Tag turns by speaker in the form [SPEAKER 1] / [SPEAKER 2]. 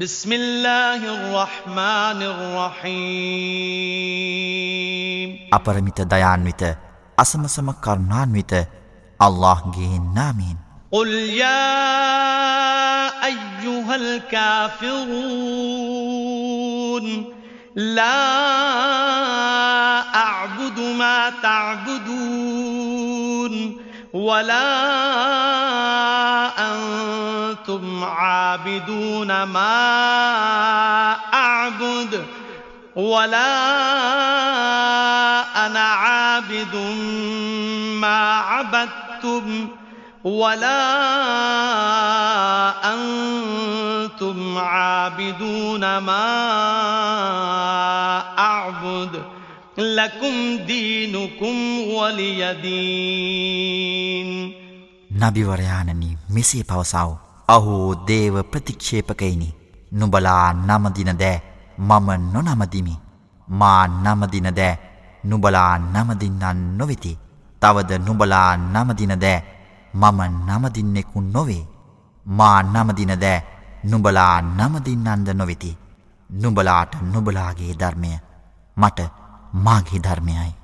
[SPEAKER 1] بسم الله الرحمن الرحيم
[SPEAKER 2] අපරමිත දයාන්විත අසමසම الله جين نامين
[SPEAKER 1] قل يا ايها الكافرون لا اعبد ما تعبدون ولا أنتم عابدون ما أعبد ولا أنا عابد ما عبدتم ولا أنتم عابدون ما أعبد لكم دينكم ولي دين
[SPEAKER 2] නබිවරයාණනි මෙසේ පවසව. අහෝ දේව ප්‍රතික්ෂේපකයිනි. නුබලා නමදින දෑ මම නොනමදිමි. මා නමදින දෑ නුබලා නමදින්නන් නොවෙති. තවද නුබලා නමදින දෑ මම නමදින්නෙකු නොවේ. මා නමදින දෑ නුබලා නමදින්නන්ද නොවෙති. නුබලාට නුබලාගේ ධර්මය මට මාගේ ධර්මයයි.